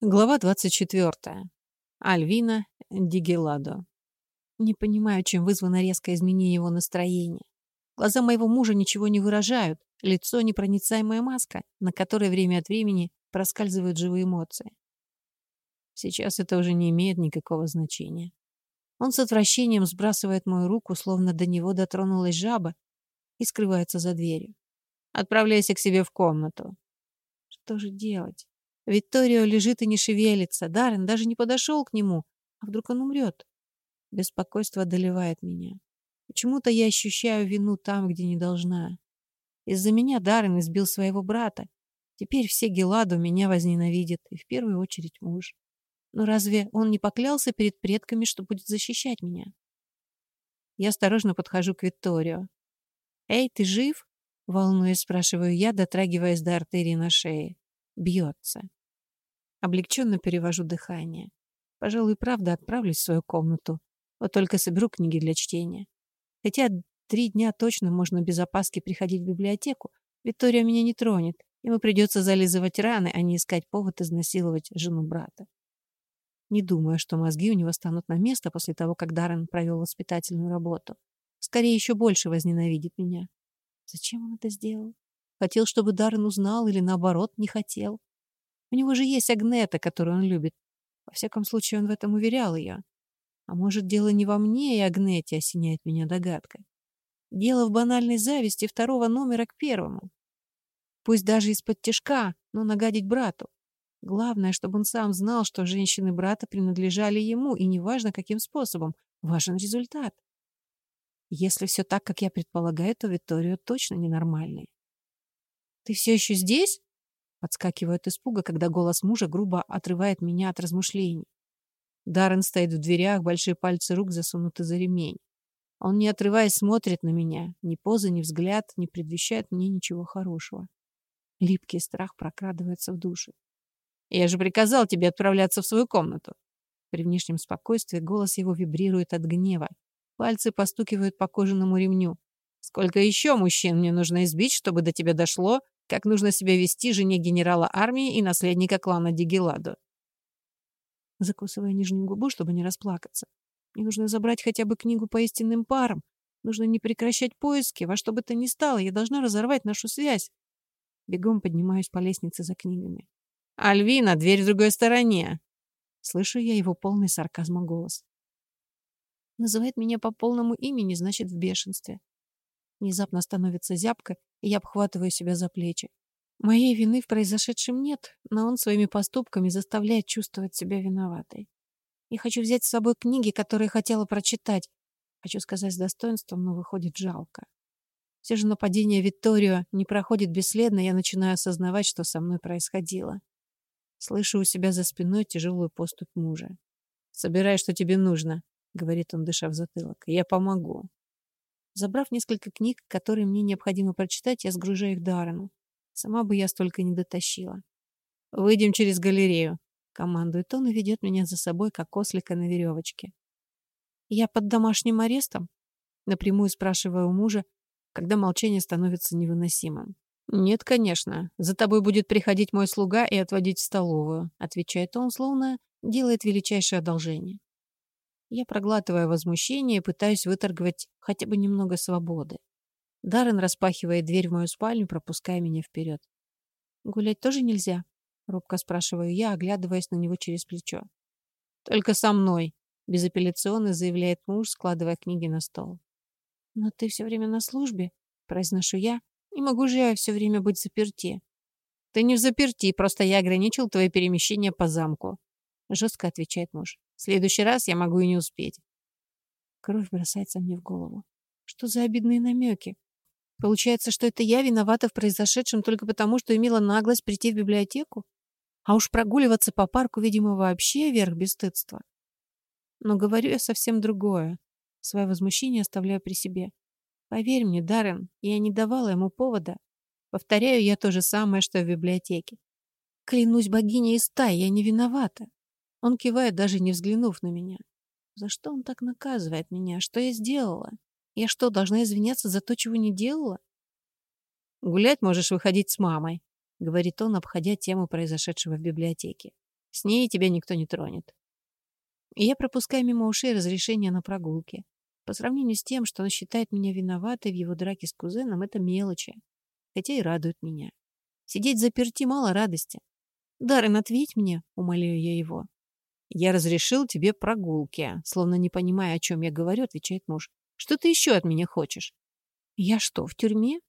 Глава 24. Альвина Дигеладо. Не понимаю, чем вызвано резкое изменение его настроения. Глаза моего мужа ничего не выражают, лицо — непроницаемая маска, на которой время от времени проскальзывают живые эмоции. Сейчас это уже не имеет никакого значения. Он с отвращением сбрасывает мою руку, словно до него дотронулась жаба, и скрывается за дверью. Отправляйся к себе в комнату. Что же делать? Викторио лежит и не шевелится. Даррен даже не подошел к нему. А вдруг он умрет? Беспокойство одолевает меня. Почему-то я ощущаю вину там, где не должна. Из-за меня Даррен избил своего брата. Теперь все Геладу меня возненавидят, и в первую очередь муж. Но разве он не поклялся перед предками, что будет защищать меня? Я осторожно подхожу к Викторио. «Эй, ты жив?» — волнуясь, спрашиваю я, дотрагиваясь до артерии на шее. Бьется. Облегченно перевожу дыхание. Пожалуй, правда отправлюсь в свою комнату. Вот только соберу книги для чтения. Хотя три дня точно можно без опаски приходить в библиотеку. Виктория меня не тронет. Ему придется зализывать раны, а не искать повод изнасиловать жену брата. Не думаю, что мозги у него станут на место после того, как Даррен провел воспитательную работу. Скорее, еще больше возненавидит меня. Зачем он это сделал? Хотел, чтобы Даррен узнал или, наоборот, не хотел? У него же есть Агнета, которую он любит. Во всяком случае, он в этом уверял ее. А может, дело не во мне и Агнете, осеняет меня догадка. Дело в банальной зависти второго номера к первому. Пусть даже из-под тяжка, но нагадить брату. Главное, чтобы он сам знал, что женщины брата принадлежали ему, и неважно, каким способом, важен результат. Если все так, как я предполагаю, то Виктория точно ненормальный. «Ты все еще здесь?» Подскакиваю от испуга, когда голос мужа грубо отрывает меня от размышлений. Даррен стоит в дверях, большие пальцы рук засунуты за ремень. Он, не отрываясь, смотрит на меня. Ни поза, ни взгляд не предвещает мне ничего хорошего. Липкий страх прокрадывается в душу. «Я же приказал тебе отправляться в свою комнату!» При внешнем спокойствии голос его вибрирует от гнева. Пальцы постукивают по кожаному ремню. «Сколько еще мужчин мне нужно избить, чтобы до тебя дошло, как нужно себя вести жене генерала армии и наследника клана Дигеладо. Закусывая нижнюю губу, чтобы не расплакаться. Мне нужно забрать хотя бы книгу по истинным парам. Нужно не прекращать поиски, во что бы то ни стало. Я должна разорвать нашу связь. Бегом поднимаюсь по лестнице за книгами. «Альвина, дверь в другой стороне!» Слышу я его полный сарказма голос. Называет меня по полному имени, значит, в бешенстве. Внезапно становится зябко, я обхватываю себя за плечи. Моей вины в произошедшем нет, но он своими поступками заставляет чувствовать себя виноватой. Я хочу взять с собой книги, которые хотела прочитать. Хочу сказать с достоинством, но выходит жалко. Все же нападение Викторио не проходит бесследно, я начинаю осознавать, что со мной происходило. Слышу у себя за спиной тяжелую поступь мужа. «Собирай, что тебе нужно», — говорит он, дыша в затылок. «Я помогу». Забрав несколько книг, которые мне необходимо прочитать, я сгружаю их Даррену. Сама бы я столько не дотащила. «Выйдем через галерею», — командует он и ведет меня за собой, как ослика на веревочке. «Я под домашним арестом?» — напрямую спрашиваю у мужа, когда молчание становится невыносимым. «Нет, конечно. За тобой будет приходить мой слуга и отводить в столовую», — отвечает он, словно делает величайшее одолжение. Я проглатываю возмущение и пытаюсь выторговать хотя бы немного свободы. Даррен распахивает дверь в мою спальню, пропуская меня вперед. «Гулять тоже нельзя?» — робко спрашиваю я, оглядываясь на него через плечо. «Только со мной», — безапелляционно заявляет муж, складывая книги на стол. «Но ты все время на службе», — произношу я. «Не могу же я все время быть заперти». «Ты не в заперти, просто я ограничил твое перемещение по замку», — жестко отвечает муж. В следующий раз я могу и не успеть. Кровь бросается мне в голову. Что за обидные намеки? Получается, что это я виновата в произошедшем только потому, что имела наглость прийти в библиотеку? А уж прогуливаться по парку, видимо, вообще верх бесстыдства. Но говорю я совсем другое. Свое возмущение оставляю при себе. Поверь мне, Даррен, я не давала ему повода. Повторяю я то же самое, что в библиотеке. Клянусь богиней из стаи, я не виновата. Он кивает, даже не взглянув на меня. За что он так наказывает меня? Что я сделала? Я что, должна извиняться за то, чего не делала? Гулять можешь выходить с мамой, говорит он, обходя тему произошедшего в библиотеке. С ней тебя никто не тронет. Я пропускаю мимо ушей разрешение на прогулки. По сравнению с тем, что он считает меня виноватой в его драке с кузеном, это мелочи. Хотя и радует меня. Сидеть заперти мало радости. Даррен, ответь мне, умоляю я его. Я разрешил тебе прогулки. Словно не понимая, о чем я говорю, отвечает муж. Что ты еще от меня хочешь? Я что, в тюрьме?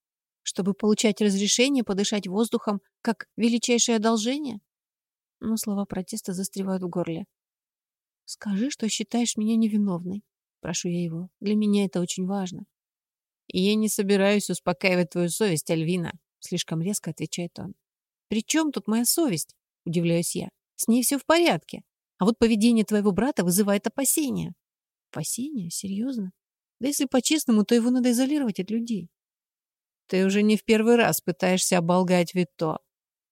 Чтобы получать разрешение подышать воздухом, как величайшее одолжение? Но слова протеста застревают в горле. Скажи, что считаешь меня невиновной. Прошу я его. Для меня это очень важно. Я не собираюсь успокаивать твою совесть, Альвина. Слишком резко отвечает он. При чем тут моя совесть? Удивляюсь я. С ней все в порядке. А вот поведение твоего брата вызывает опасения. Опасения? Серьезно? Да если по-честному, то его надо изолировать от людей. Ты уже не в первый раз пытаешься оболгать Вито.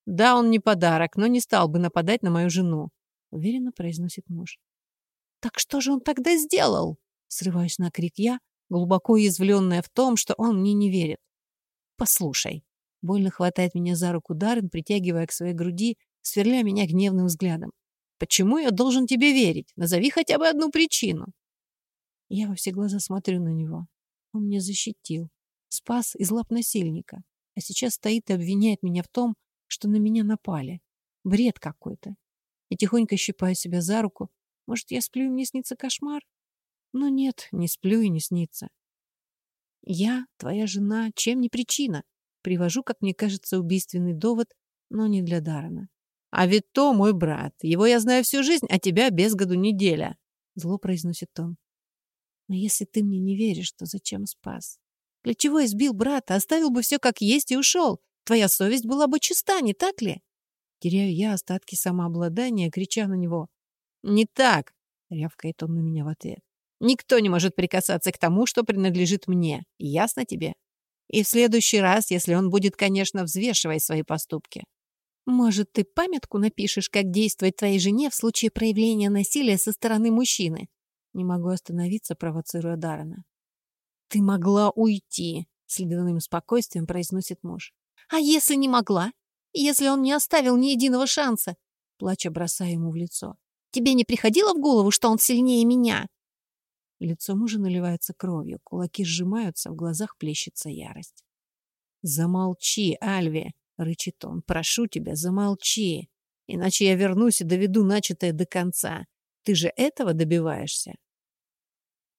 Да, он не подарок, но не стал бы нападать на мою жену, уверенно произносит муж. Так что же он тогда сделал? Срываюсь на крик я, глубоко уязвленная в том, что он мне не верит. Послушай. Больно хватает меня за руку Даррен, притягивая к своей груди, сверля меня гневным взглядом. Почему я должен тебе верить? Назови хотя бы одну причину. Я во все глаза смотрю на него. Он меня защитил. Спас из лап насильника. А сейчас стоит и обвиняет меня в том, что на меня напали. Бред какой-то. Я тихонько щипаю себя за руку. Может, я сплю и мне снится кошмар? Но нет, не сплю и не снится. Я, твоя жена, чем не причина? Привожу, как мне кажется, убийственный довод, но не для Дарана. А ведь то мой брат. Его я знаю всю жизнь, а тебя без году неделя. Зло произносит он. Но если ты мне не веришь, то зачем спас? Для чего избил брата? Оставил бы все как есть и ушел. Твоя совесть была бы чиста, не так ли? Теряю я остатки самообладания, крича на него. «Не так!» — рявкает он на меня в ответ. «Никто не может прикасаться к тому, что принадлежит мне. Ясно тебе? И в следующий раз, если он будет, конечно, взвешивать свои поступки». «Может, ты памятку напишешь, как действовать твоей жене в случае проявления насилия со стороны мужчины?» Не могу остановиться, провоцируя Даррена. «Ты могла уйти», — с ледяным спокойствием произносит муж. «А если не могла? Если он не оставил ни единого шанса?» Плача бросая ему в лицо. «Тебе не приходило в голову, что он сильнее меня?» Лицо мужа наливается кровью, кулаки сжимаются, в глазах плещется ярость. «Замолчи, Альви!» — рычит он. «Прошу тебя, замолчи! Иначе я вернусь и доведу начатое до конца. Ты же этого добиваешься?»